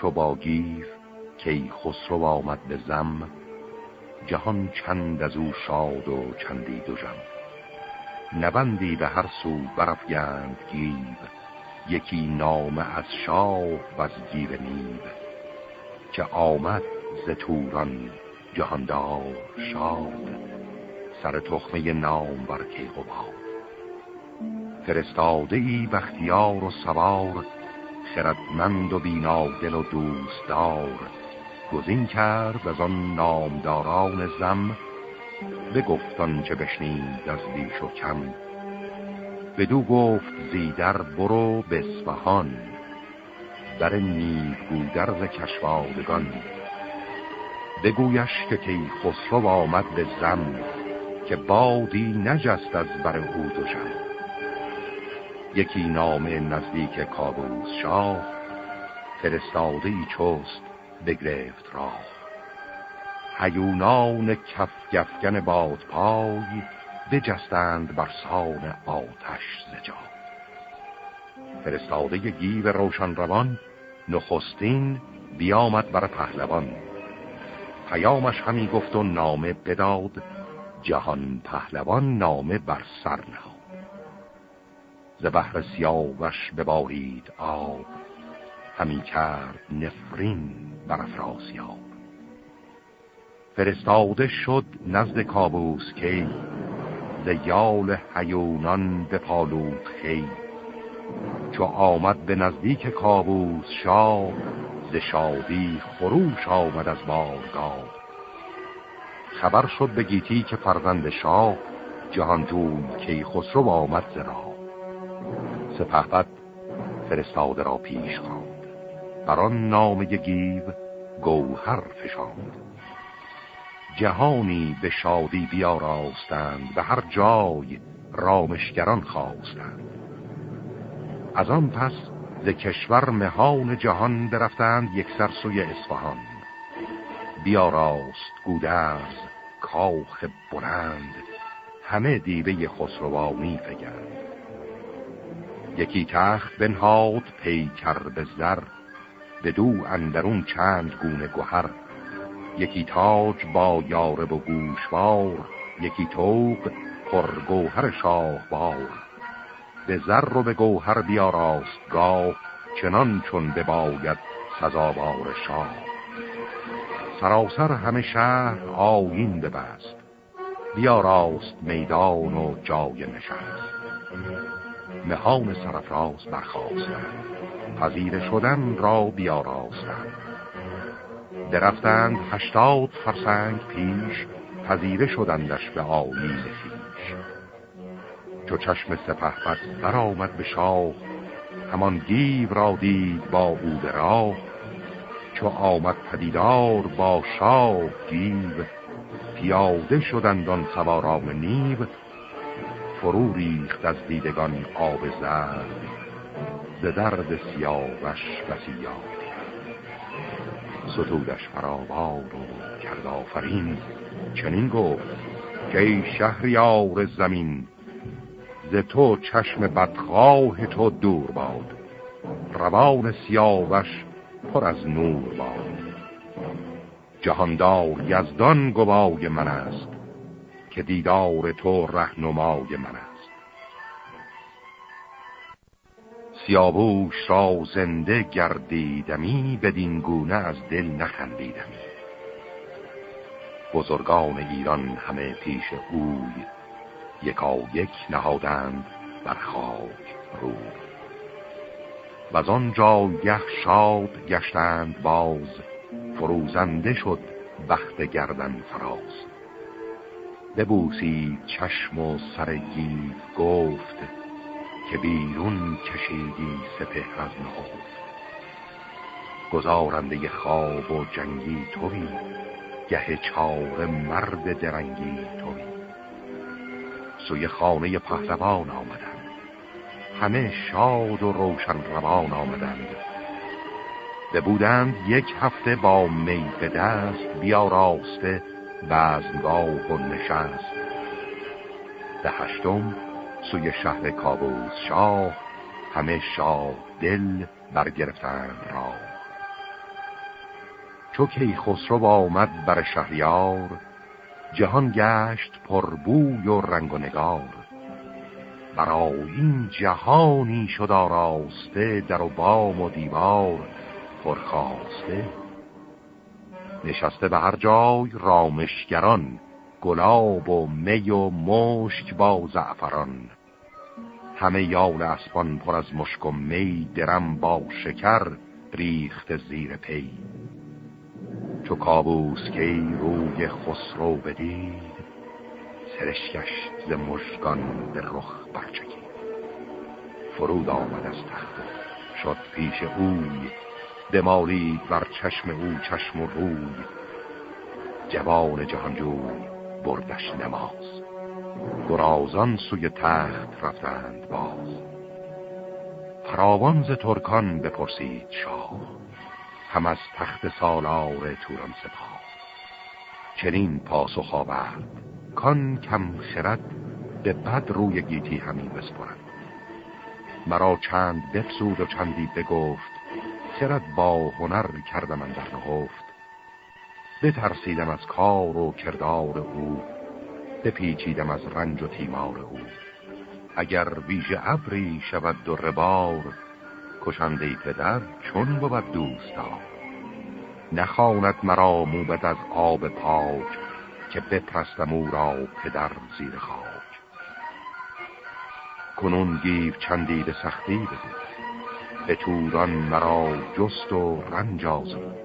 چو با کی خسرو آمد به زم جهان چند از او شاد و چندی دو جم نبندی به هر سو برافگند گیب یکی نامه از شاه و از گیب نیب که آمد ز توران جهاندار شاد سر تخمه نام بر کیقوباد فرستاده ای بختیار و سوار خردمند و بینادل و دوستدار. گزین کرد از آن نامداران زم به گفتان چه بشنید از بیش و کم. بدو گفت زیدر برو به اسفهان در نیو گودرز کشوادگان. بگویش که کی خسرو آمد به زم که بادی نجست از بر او دوشم یکی نامه نزدیک کابوس شاه فرستاده ای چست بگرفت راه. هیونان کف گفگن باد پای بجستند بر سان آتش زجا فرستاده گیو روشن روان نخستین بیامد بر پهلوان. پیامش همی گفت و نامه بداد جهان پهلوان نامه بر سر نهاد. ز بحر سیاوش ببارید آب. همی کرد نفرین بر افراسیاب. فرستاده شد نزد کابوس کی. ز یال حیونان به پالوت خی. چو آمد به نزدیک کابوس شاه ز شادی خروش آمد از بارگاه. خبر شد به گیتی که فرزند شاه جهان توی کی خسرو آمد ز راه. سپهبد فرستاده را پیش خواند. بر آن نامه گیو گوهر فشاند. جهانی به شادی بیاراستند به هر جای رامشگران خواستند. از آن پس ز کشور مهان جهان برفتند یک سوی اصفهان. بیاراست گودرز کاخ بلند همه دیبه خسروانی فگرد یکی تخت بنهاد پیکر به زر به دو اندرون چند گونه گوهر یکی تاج با یاره و گوشوار یکی توق پرگوهر شاهوار. به زر و به گوهر بیاراست گاه چنان چون بباید سزاوار شاه. سراسر همه شهر آیین ببست بیاراست میدان و جای نشست. مهان سرفراز برخواستند پذیر شدن را بیاراستند درفتند هشتاد فرسنگ پیش پذیره شدندش به آیین خیش چو چشم سپه بر برآمد به شاه همان گیو را دید با او به راه. چو آمد پدیدار با شاه گیو پیاده شدند آن سواران نیو فرو ریخت از دیدگان آب زرد ز درد سیاوش بسی یاد ستودش فراوار و کرد چنین گفت که شهریار زمین ز تو چشم بدخواه تو دور باد روان سیاوش پر از نور باد. جهاندار یزدان گوای من است که دیدار تو رهنمای من است. سیاووش را زنده گردیدمی بدین گونه از دل نخندیدمی. بزرگان ایران همه پیش اوی یکا یک نهادند بر خاک روی. و از آنجا یخ شاد گشتند باز فروزنده شد بخت گردن فراز. ببوسید چشم و سر گیف گفت که بیرون کشیدی سپه از نهفت. گزارنده خواب و جنگی توی گه چار مرد درنگی توی. سوی خانه پهلوان آمدند. همه شاد و روشن روان آمدند. بودند یک هفته با می به دست بیا راسته بزنگاه و نشست. ده هشتم سوی شهر کابوس شاه همه شاه دل برگرفتند را. چو کی خسرو آمد بر شهریار جهان گشت پربوی و رنگ و نگار. برای این جهانی شد آراسته در و بام و دیوار پرخواسته نشسته به هر جای رامشگران گلاب و می و مشک با زعفران. همه یال اسبان پر از مشک و می درم با شکر ریخت زیر پی. چو کابوس کی روی خسرو بدید سرشکش ز مشکان به رخ برچکید. فرود آمد از تخت شد پیش اوی دمالید بر چشم او چشم و روی. جوان جهانجوی بردش نماز. گرازان سوی تخت رفتند باز. فراوان ز ترکان بپرسید شاه. هم از تخت سالار توران سپاه. چنین پاسخ آورد کان کم خرد به بد روی گیتی همین بسپرد. مرا چند بفسود و چندی بگفت خرد با هنر کردم من در نهفت. بترسیدم از کار و کردار او بپیچیدم از رنج و تیمار او. اگر ویژه ابری شود دو ربار کشنده پدر چون بود دوستا نخواند مرا موبد از آب پاک که بپرستم او را پدر زیر خاک. کنون گیو چندید سختی بدید به توران مرا جست و رنج آزود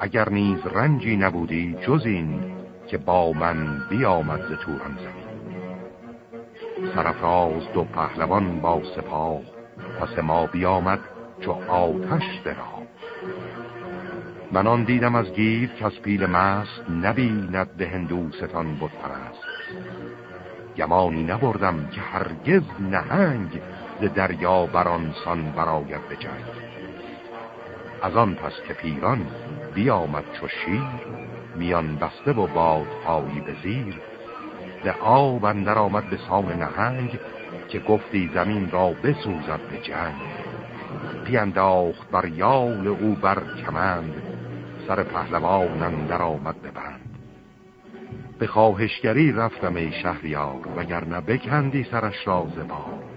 اگر نیز رنجی نبودی جز این که با من بیامد ز توران زمین. سرفراز دو پهلوان با سپاه پس ما بیامد چو آتش درا من آن دیدم از گیر که از پیل مست نبیند به هندوستان بود پرست. گمانی نبردم که هرگز نهنگ ز دریا برانسان براید به جنگ از آن پس که پیران بیامد چو شیر میان بسته و بادپایی به زیر به آب اندر آمد به سان نهنگ که گفتی زمین را بسوزد به جنگ. پیانداخت بر یال او بر کمند سر پهلوان اندر آمد به بند. به خواهشگری رفتم ای شهریار وگرنه بکندی سرش را زبار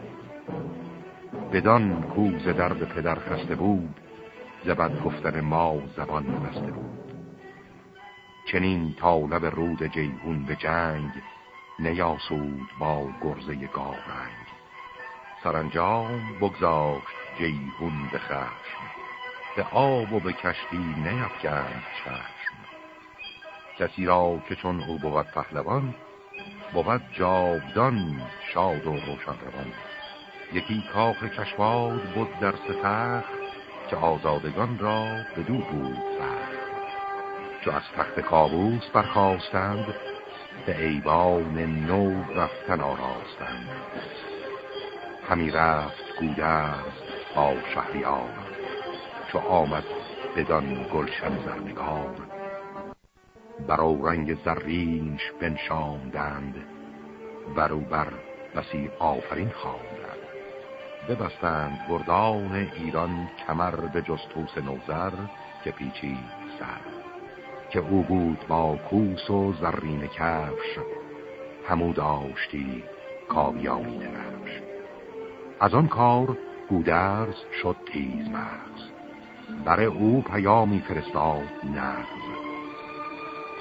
بدان کوز درد پدر خسته بود زبد گفتن ما زبان بسته بود. چنین طالب رود جیهون به جنگ نیاسود با گرزه گاورنگ سرانجام بگذاشت جیهون به خشم به آب و به کشتی نیفکند چشم. کسی را که چون او بود پهلوان بود جاودان شاد و روشن روان یکی کاخ کشواد بود در ستخت که آزادگان را به دو بود سخت چو از تخت کابوس برخواستند به ایوان نو رفتن آراستند. همی رفت گودرز با شهریار چو آمد بدان گلشن زرنگار. برا رنگ زرینش بنشاندند برو بر بسی آفرین خواندند ببستند گردان ایران کمر به جستوس نوزر که پیچی سر. که او بود با کوس و زرین کفش همو داشتی کاویانی درفش از آن کار گودرز شد تیز مغز. برای او پیامی فرستاد نغز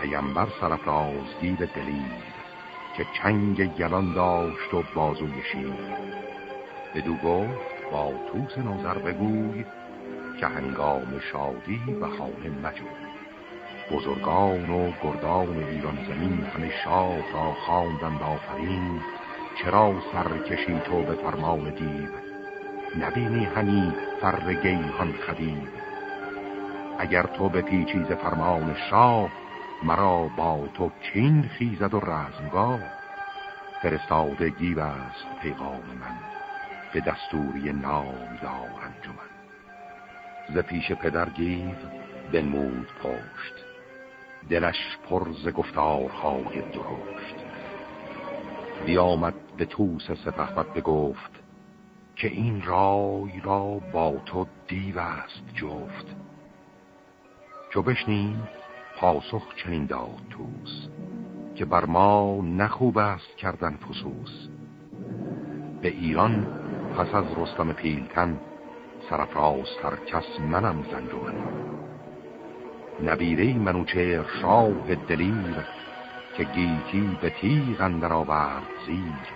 پیمبر سرفراز دیو دلیر که چنگ گلان داشت و بازوی شیر. بدو گفت با توس نظر بگوی که هنگام شادی و حال مجوی بزرگان و گردان ایران زمین همه شاه را خواندند آفرین چرا سرکشی تو به فرمان دیو؟ نبینی همی فر گیهان خدیب اگر تو به پیچیز فرمان شاه مرا با تو کین خیزد و رزمگاه. فرستاده گیو است پیغام من. به دستوری نام دار انجمن ز پیش پدر گیو بنمود پشت. دلش پر ز گفتارهای درشت. بیامد به توس سپهبد بگفت که این رای را با تو دیو است جفت. چو بشنیم پاسخ چنین داد توس که بر ما نخوب است کردن فسوس. به ایران پس از رستم پیلتن سرفرازتر کس منم زنجومن نبیره منوچه شاه دلیر که گیتی به تیغ اندر آورد زیر.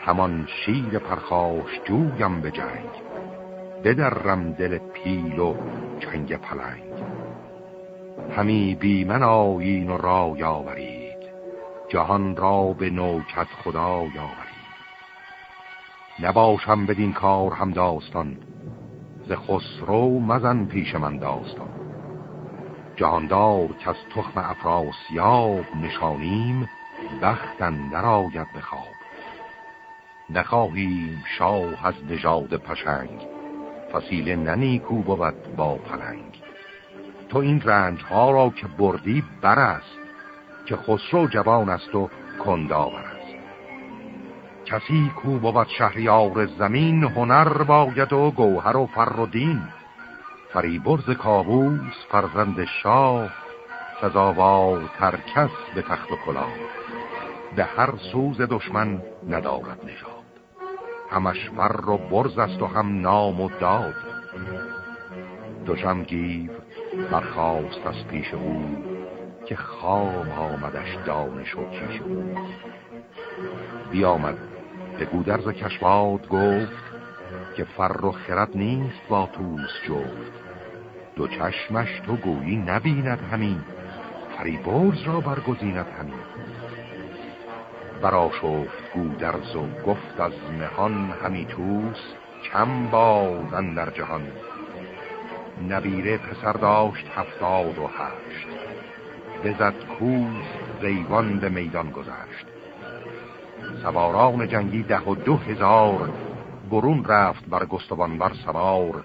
همان شیر پرخاش جویم به جنگ. بدرم دل پیل و چنگ پلنگ. همی بی من آیین و رای آورید. جهان را به نوکت خدا آورید. نباشم بدین کار هم داستان. ز خسرو مزن پیش من داستان. جهاندار که از تخم افراسیاب نشانیم بختن در آید بخواب نخواهیم شاه از نژاد پشنگ فسیله ننیکو بود با پلنگ. تو این رنج ها را که بردی بر است که خسرو جوان است و کنداور کسی کو بود شهریار زمین هنر باید و گوهر و فر و دین. فریبرز کابوس فرزند شاه سزاوار ترکس به تخت و کلاه. به هر سوز دشمن ندارد نژاد. همش فر و برز است و هم نام و داد. دوشم گیو برخواست از پیش او که خام آمدش دانش و کیش او. بیامد به گودرز کشباد گفت که فر و خرد نیست با توس جفت. دو چشمش تو گویی نبیند همین فریبرز را برگزیند همین. برا شفت گودرز و گفت از مهان همی توس کم بادن در جهان. نبیره پسر داشت هفتاد و هشت. بزد کوز زیوان به میدان گذشت. سواران جنگی ده و دو هزار برون رفت بر گستوان بر سوار.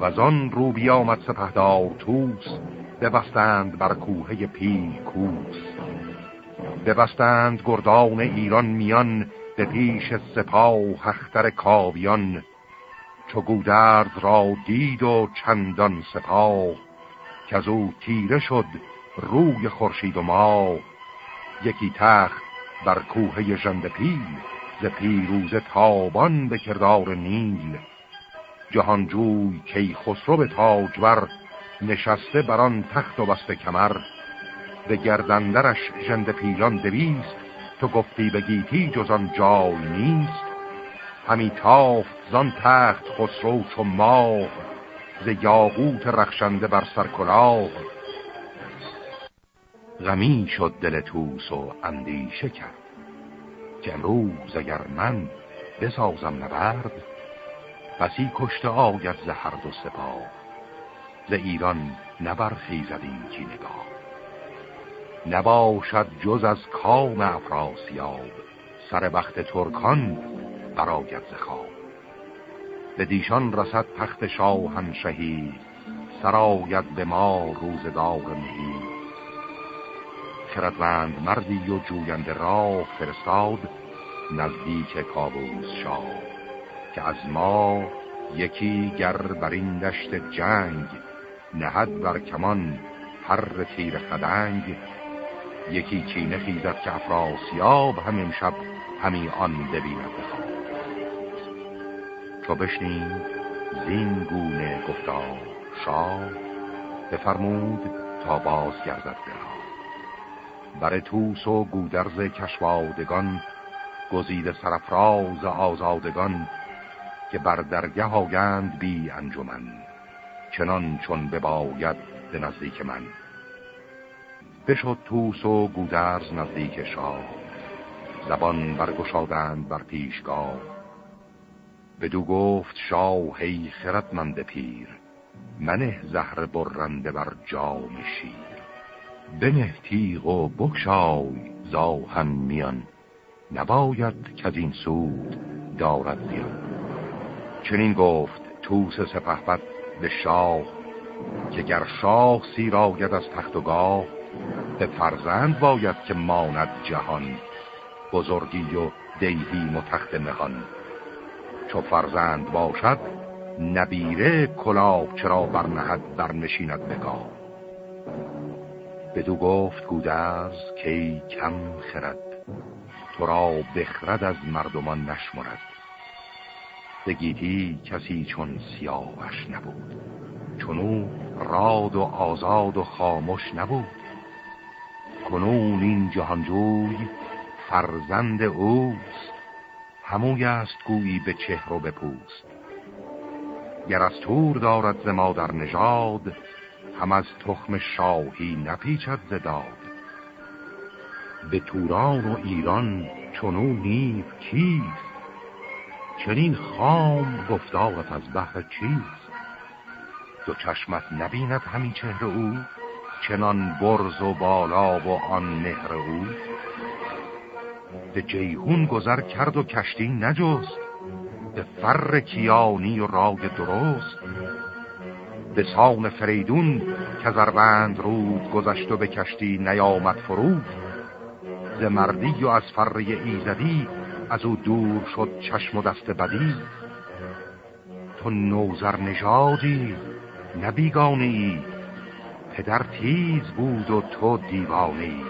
و آن رو بیامد سپهدار توس ببستند بر کوهه پیل کوس ببستند گردان ایران میان به پیش سپاه اختر کاویان. چو گودرز را دید و چندان سپاه که از او تیره شد روی خورشید و ما یکی تخت بر کوه ژنده پیل ز پیروز تابان به کردار نیل. جهانجوی کی خسرو به تاجور نشسته بر آن تخت و بسته کمر. به گردندرش ژنده پیلان دویست تو گفتی به گیتی جز آن جای نیست. همی تافت زان تخت خسرو چو ماه ز یاقوت رخشنده بر سر کلاه. غمی شد دل توس و اندیشه کرد. که امروز اگر من بسازم نبرد بسی کشته آید ز هر دو سپاه. ز ایران نبرخیزد این کی نگاه. نباشد جز از کام افراسیاب سر وقت ترکان براید ز خواب. به دیشان رسد تخت شاهنشهی سراید به ما روزگار مهی. خردمند مردی و جوینده راه فرستاد نزدیک کابوس شاه که از ما یکی گر بر این دشت جنگ نهد بر کمان هر تیر خدنگ یکی چینه خیزد که افراسیاب همین شب همی آن ببیند بخواد چو بشنیم زین گونه گفتار شاه بفرمود تا باز گردد برا بر توس و گودرز کشوادگان گزیده سرفراز آزادگان که بر درگه آگند بی انجمن چنان چون بباید به نزدیک من. بشد توس و گودرز نزدیک شاه زبان برگشادند بر پیشگاه. بدو گفت شاه ای خردمند پیر منه زهر برنده بر جام شیر. بنه تیغ و بکشای زاهم میان. نباید که از این سود دارد زیان. چنین گفت توس سپهبد به شاه که گر شاه سیراید از تخت و گاه به فرزند باید که ماند جهان بزرگی و دیهی و تخت چو فرزند باشد نبیره کلاب چرا برنهد برنشیند بگاه بدو گفت گودرز که کم خرد. تو را بخرد از مردمان نشمرد. بگیتی کسی چون سیاوش نبود. چونو راد و آزاد و خاموش نبود. کنون این جهانجوی فرزند اوست. هموی است گویی به چهر و به پوست گر از تور دارد ز مادر نژاد هم از تخم شاهی نپیچد زداد به توران و ایران چونو نیو کیست چنین خام گفتارت از بحر چیست؟ دو چشمت نبیند همین چهر او چنان برز و بالا و آن مهر او. به جیهون گذر کرد و کشتی نجست به فر کیانی و رای درست. به سان فریدون که زربند رود گذشت و به کشتی نیامد فرود ز مردی و از فر ایزدی از او دور شد چشم و دست بدی. تو نوزر نژادی نبیگانه ای پدر تیز بود و تو دیوانه ای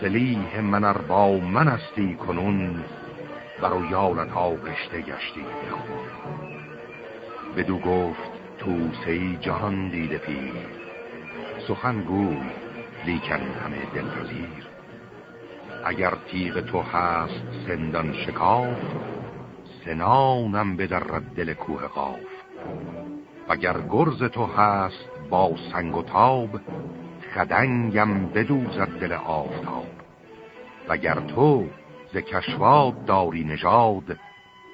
سلیح من با من استی کنون برو یالت آغشته گشتی. بخون بدو گفت تو سی جهان دیده پیر. سخن گوی لیکن همه دلپذیر اگر تیغ تو هست سندان شکاف سنانم بدرد دل کوه قاف. اگر گرز تو هست با سنگ و تاب خدنگم بدوزد دل آفتاب. وگر تو ز کشواد داری نژاد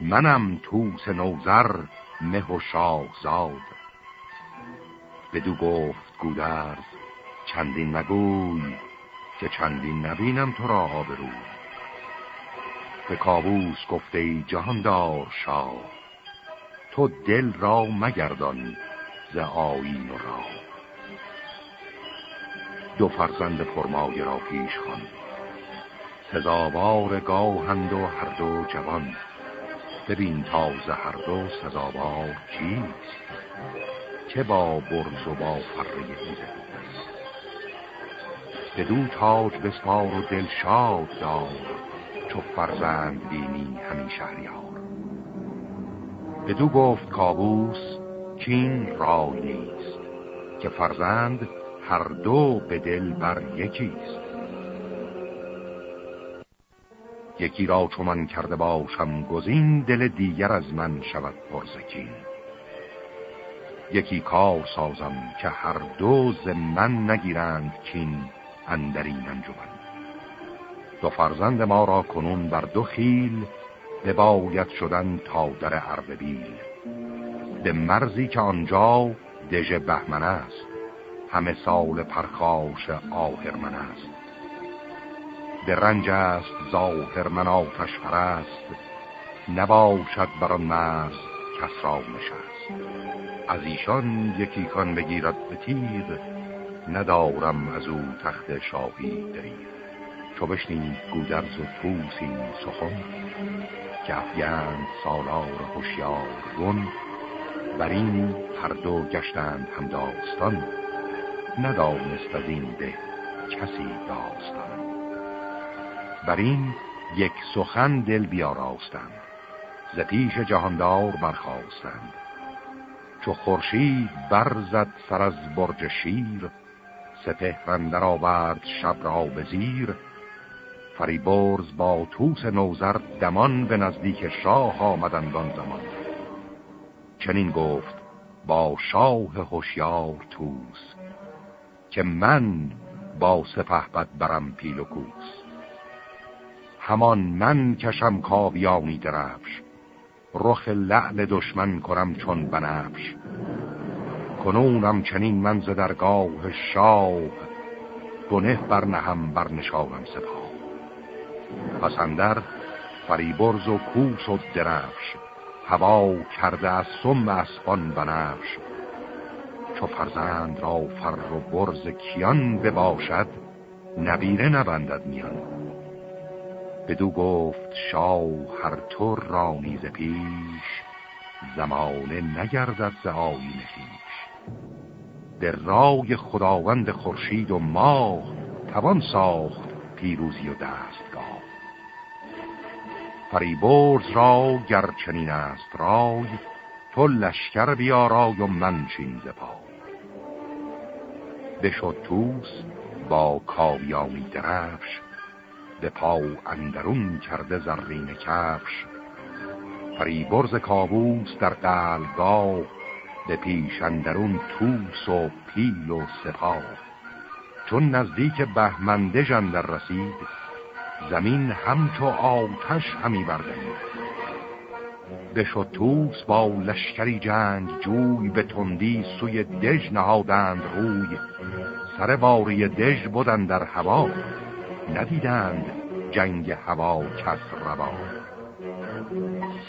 منم توس نوزر مه و شاهزاد. بدو گفت گودرز چندین مگوی که چندین نبینم تو را آبرو. به کابوس گفته ای جهاندار شاه تو دل را مگردان ز آیین و را دو فرزند فرمای را پیش خان سزاوار گاهند و هر دو جوان. ببین تازه هر دو سزاوار چیست. که با برز و با فره ایزد دو تاج بسپار و دل شاد دار چو فرزند بینی همین شهریار. بدو گفت کابوس کین رای نیست که فرزند هر دو به دل بر یکیست یکی را چو من کرده باشم گزین دل دیگر از من شود پرزکین. یکی کار سازم که هر دو من نگیرند کین اندرین انجمن. دو فرزند ما را کنون بر دو خیل باید شدن تا در عربیل به مرزی که آنجا دژ بهمن است همه سال پرخاش آهرمن است. به رنج است ظاهر من آتش پرست نباشد بر مرز کس را نشست. از ایشان یکی کان بگیرد به تیغ ندارم از او تخت شاهی دریغ چو بشنید گودرز و توس این سخن که افگند سالار هوشیار گون بر این هر دو گشتند هم داستان ندانست از این به کسی داستان. بر این یک سخن دل بیاراستند ز پیش جهاندار برخواستند چو خورشید برزد سر از برج شیر سپهرندر آورد شب را به زیر. فریبرز با توس نوزر دمان به نزدیک شاه آمدند آن زمان. چنین گفت با شاه هوشیار توس که من با سپه بد برم پیل و کوس. همان من کشم کاویانی درفش رخ لعل دشمن کنم چون بنفش. کنونم چنین من ز درگاه شاه گنه برنهم برنشانم سپاه. پسندر فریبرز و کوس و درفش هوا کرده از سم اسبان بنفش. چو فرزند را فر و برز کیان بباشد نبیره نبندد میان. بدو گفت شاه هر طور را نیز پیش زمانه نگردد ز آیین خویش. به رای خداوند خورشید و ماه توان ساخت پیروزی و دستگاه. فریبرز را گرچنین است رای تو لشکر بیارای و منشین زپای بشد توس با کاویانی درفش به پا اندرون کرده زرین کفش. فریبرز کابوس در قلگاه به پیش اندرون توس و پیل و سپاه. چون نزدیک بهمنده جندر رسید زمین همچو آتش همی بردنید بشد توس با لشکری جنگ جوی به تندی سوی دژ نهادند روی. سر باری دژ بودن در هوا. ندیدند جنگ هوا کس روا.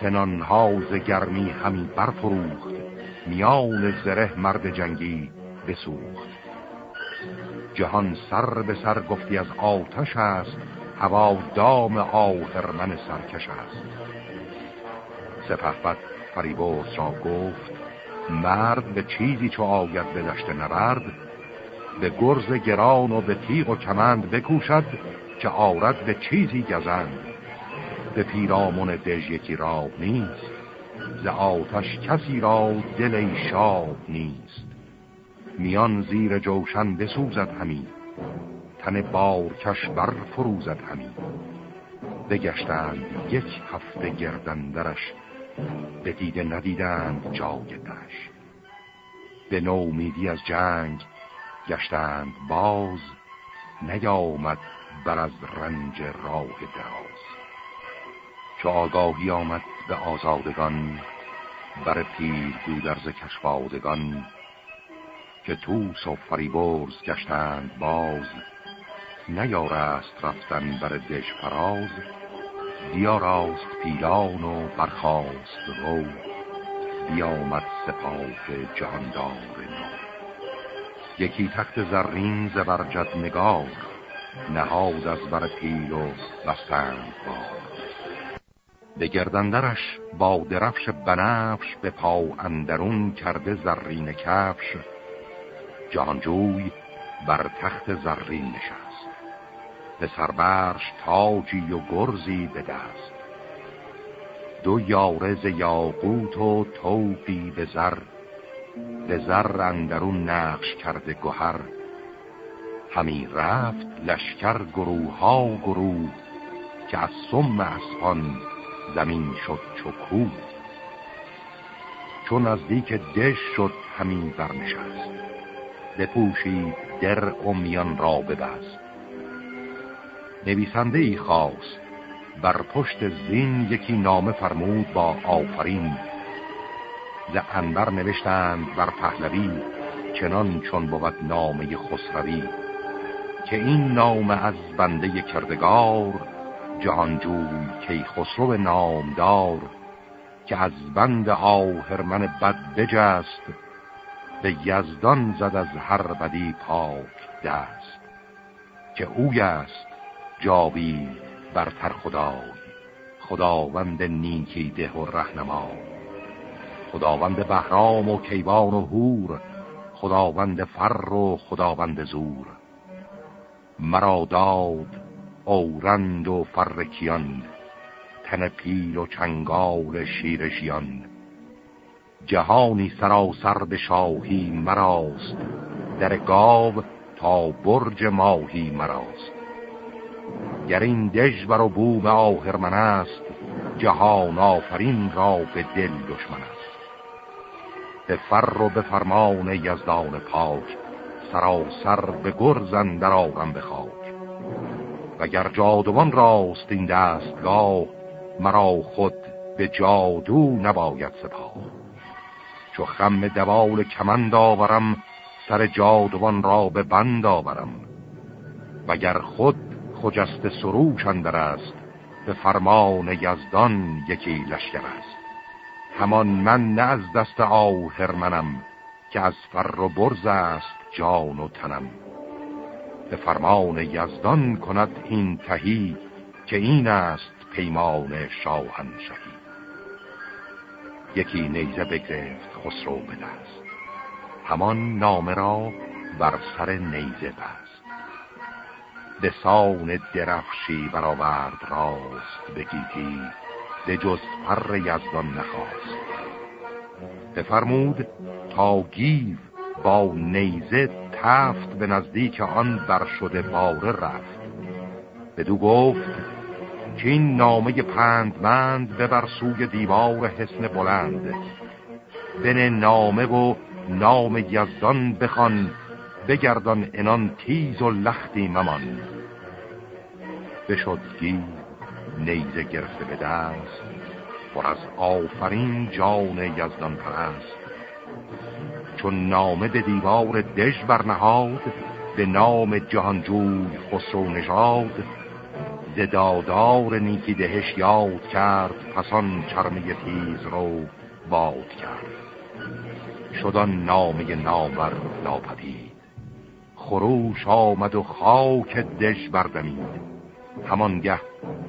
سنان ز گرمی همی برفروخت میان زره مرد جنگی بسوخت. جهان سر به سر گفتی از آتش است هوا دام آهرمن سرکش است. سپهبد فریبرز را گفت مرد به چیزی چو آید به دشت نبرد به گرز گران و به تیغ و کمند بکوشد که آرد به چیزی گزند. به پیرامون دژ یکی راب نیست ز آتش کسی را دل شاب نیست. میان زیر جوشن بسوزد همی تن بارکش بر فروزد همی. بگشتند یک هفته گردندرش به دیده ندیدند جای دش. به نومیدی از جنگ گشتند باز نیامد بر از رنج راه دراز. چو آگاهی آمد به آزادگان بر پیر گودرز کشوادگان که توس و فریبرز گشتند باز. نیارست رفتن بر دش فراز بیاراست پیلان و برخاست رو. بیامد سپاه جهاندار نو. یکی تخت زرین زبرجد نگار نهاد از بر پیل و بستند بار. به گردندرش با درفش بنفش به پا اندرون کرده زرین کفش جهانجوی بر تخت زرین نشست. به سربرش تاجی و گرزی به دست. دو یارز یاقوت و توفی به زر به زر اندرون نقش کرده گوهر. همی رفت لشکر گروه ها گروه که از سم اسپان زمین شد چکو چون نزدیک دش شد همین برنشست. بپوشید در امیان را ببست. نویسنده ای خواست بر پشت زین یکی نامه فرمود با آفرین. ز انبر نوشتند بر پهلوی چنان چون بود نامه خسروی که این نامه از بنده کردگار جهانجوی کی خسرو نامدار که از بند آهرمن بد بجست به یزدان زد از هر بدی پاک دست که اوی است جاوی برتر خدای خداوند نیکی ده و رهنما خداوند بهرام و کیوان و هور خداوند فر و خداوند زور. مرا داد اورند و فرکیان تن پیل و چنگال شیرشیان جهانی سراسر به شاهی مراست در گاو تا برج ماهی مراست. گر این دژبر و بوم آهرمن است جهان آفرین را به دل دشمن است به فر و به فرمان یزدان پاک سراسر به گرزن در آغم بخواد وگر جادوان راست این دستگاه مرا خود به جادو نباید سپاه. چو خم دوال کمند آورم سر جادوان را به بند آورم. وگر خود خجست سروش اندر است به فرمان یزدان یکی لشکر است. همان من نه از دست آهرمنم که از فر و برز است جان و تنم. به فرمان یزدان کند این تهی که این است پیمان شاهنشهی یکی نیزه بگرفت خسرو به دست همان نامه را بر سر نیزه بست. به سان درفشی برآورد راست بگیتی به جز پر یزدان نخواست. بفرمود تا گیو با نیزه تفت به نزدیک آن بر شده باره رفت. بدو گفت که این نامه پندمند ببر سوی دیوار حسن بلند. بن نامه و نام یزدان بخوان بگردان انان تیز و لختی ممان. بشد گی نیزه گرفته به دست پر از آفرین جان یزدان پرست. چون نامه به دیوار دژ برنهاد به نام جهانجوی خسرو نژاد زدادار نیکی دهش یاد کرد پسان چرمه تیز رو باد کرد. شدن نامه نامور ناپدید. خروش آمد و خاک دش بردمید. همانگه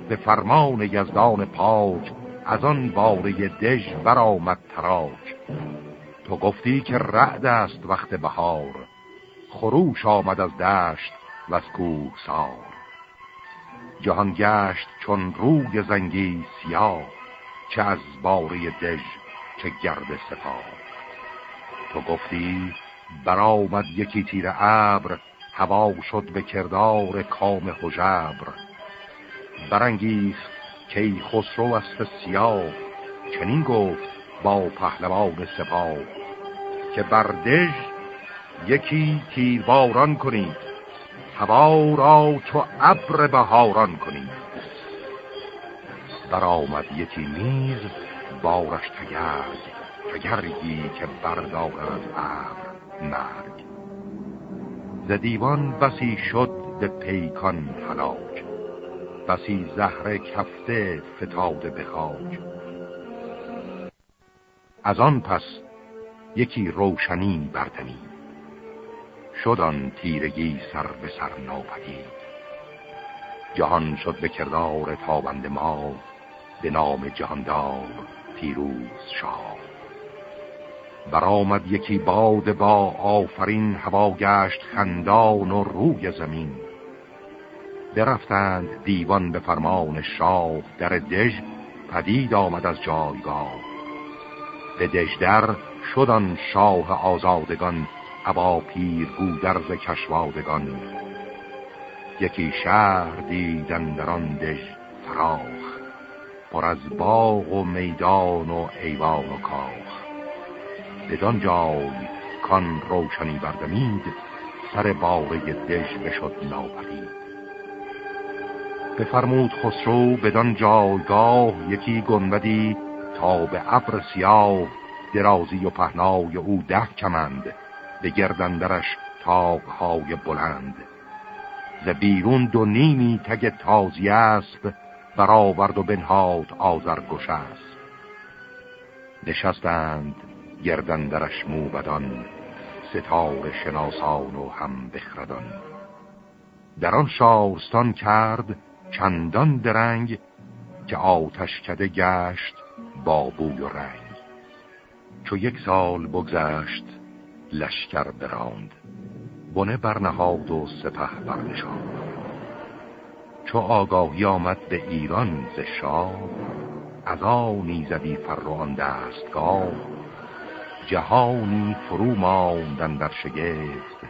به فرمان یزدان پاک از آن باره دژ برآمد تراک. تو گفتی که رعد است وقت بهار خروش آمد از دشت و از کوه سار. جهان گشت چون روی زنگی سیاه چه از باره دژ چه گرد سپاه. تو گفتی برآمد یکی تیر ابر هوا شد به کردار کام حجبر برانگیخت کی خسرو است سیاه. چنین گفت با پهلوان سپاه که بردژ یکی تیرباران کنید. هوا را چو ابر بهاران کنید. برآمد یکی نیز بارش تگرد تگرگی که بردارد ابر مرگ. ز دیوان بسی شد به پیکان هلاک. بسی زهر کفته فتاده به از آن پس یکی روشنی بردمید شدان تیرگی سر به سر ناپدید. جهان شد به کردار تابند ما به نام جهاندار پیروز شاه. برآمد یکی باد با آفرین هوا گشت خندان و روی زمین. برفتند دیوان به فرمان شاه در دژ پدید آمد از جایگاه. به دژدر شدن شاه آزادگان ابا پیر گودرز کشوادگان. یکی شهر دیدن در آن دژ فراخ پر از باغ و میدان و ایوان و کاخ. بدان جای کان روشنی بردمید سر باره دژ بشد ناپدید. بفرمود خسرو بدان جایگاه یکی گنبدی تا به ابر سیاه درازی و پهنای او ده کمند به گردندرش تاقهای بلند. ز بیرون دو نیمی تگ تازی اسب برآورد و بنهاد آزرگوش است نشستند گردندرش موبدان ستاره شناسان و هم بخردان. در آن شارستان کرد چندان درنگ که آتش کده گشت با بوی و رنگ. چو یک سال بگذشت لشکر براند بنه برنهاد و سپه برنشاند. چو آگاهی آمد به ایران ز شاه از آنی زدی فران دستگاه. جهانی فرو ماندن در شگفت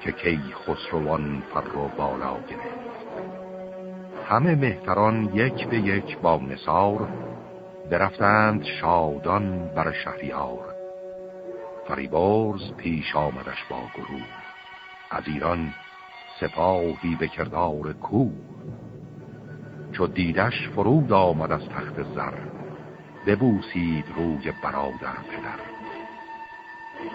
که کی خسروان فر و بالا گرفت. همه مهتران یک به یک با نصار برفتند شادان بر شهریار. فریبرز پیش آمدش با گروه. از ایران سپاهی به کردار کو چو دیدش فرود آمد از تخت زر ببوسید روی برادر پدر.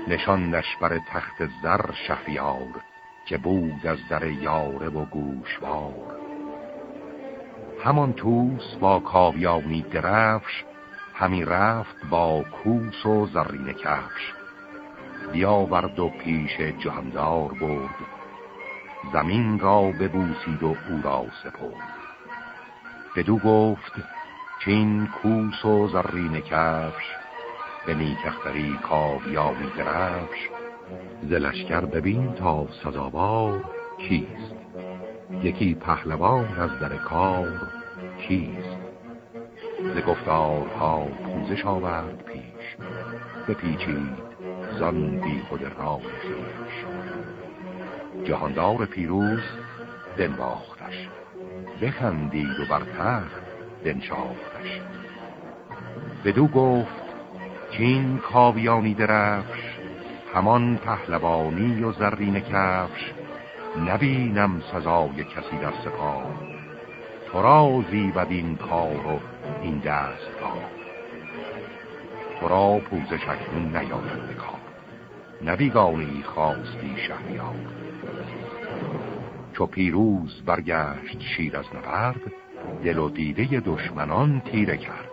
نشاندش بر تخت زر شهریار که بود از در یاره و گوشوار. همان توس با کاویانی درفش همی رفت با کوس و زرین کفش. بیاورد و پیش جهاندار برد زمین را ببوسید و او را سپرد. بدو گفت چین کوس و زرین کفش به نیکختری کاویانی درفش زلشکر ببین تا سزاوار کیست. یکی پهلوان از در کار کیست ز گفتارها پوزش آورد پیش بپیچید زان بی خود راه خیش جهاندار پیروز بنواختش بخندید و بر تخت بنشاختش. بدو گفت کین کاویانی درفش همان پهلوانی و زرین کفش نبینم سزای کسی در سپاه. تو را زیبد این کار و این دست کار تو را پوزش اکنون نیاید بکار نبیگانی خواستی شهریار. چو پیروز برگشت شیر از نبرد دل و دیده دشمنان تیره کرد.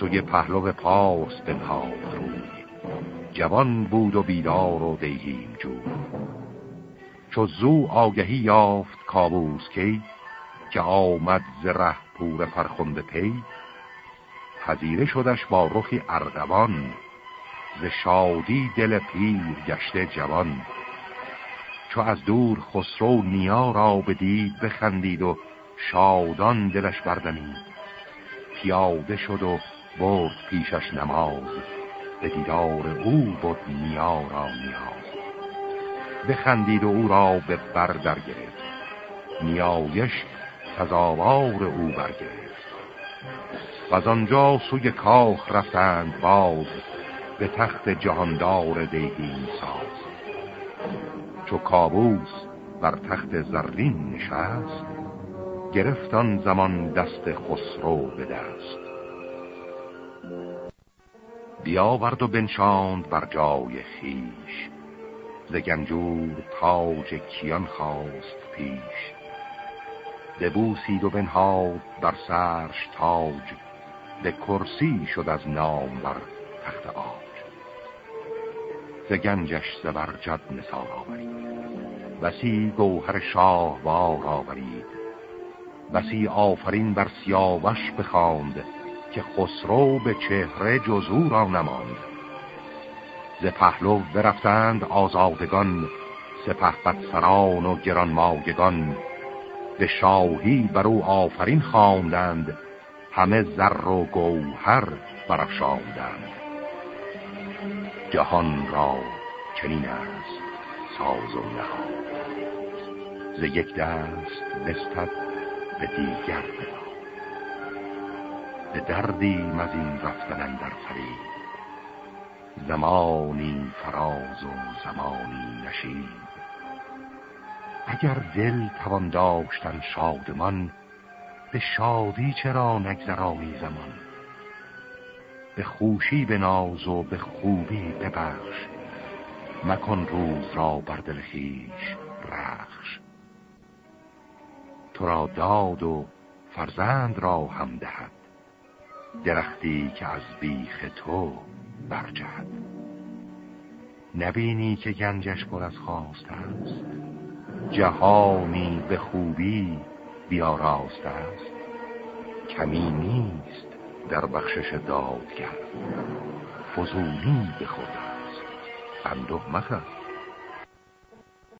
سوی پهلو پارس بنهاد روی. جوان بود و بیدار و دیهیم جو چو زو آگهی یافت کابوس کی که آمد ز ره پور فرخنده پی. پذیره شدش با رخی ارغوان ز شادی دل پیر گشته جوان. چو از دور خسرو نیا را بدید بخندید و شادان دلش بردمید. پیاده شد و برد پیشش نماز به دیدار او بود نیا را نیاز بخندید و او را به بر در گرفت نیایش سزاوار او برگرفت. و از آنجا سوی کاخ رفتند باز به تخت جهاندار دیهیم ساز. چو کابوس بر تخت زرین نشست گرفتان زمان دست خسرو به دست. بیاورد و بنشاند بر جای خیش. ز گنجور تاج کیان خواست پیش. دبوسید و بنهاد بر سرش تاج به کرسی شد از نام بر تخت آج. ز گنجش زبرجد نثار آورید بسی گوهر شاه بار آورید. بسی آفرین بر سیاوش بخواند که خسرو به چهره جزو را نماند. ز پهلو برفتند آزادگان سپه سران و گران ماگگان به شاهی بر او آفرین خواندند همه زر و گوهر برافشاندند. جهان را چنین است ساز و نهاد. ز یک دست بستد به دیگر بداد به دردیم از این رفتن در فرید زمانی فراز و زمانی نشید اگر دل توان داشتن شادمان به شادی چرا نگذرانی زمان؟ به خوشی به ناز و به خوبی ببخش مکن روز را بر دل خیش رخش. تو را داد و فرزند را هم دهد درختی که از بیخ تو برجهد. نبینی که گنجش پر از خواست است. جهانی به خوبی بیاراست است. کمی نیست در بخشش داد کرد به خود است. اندوه مخست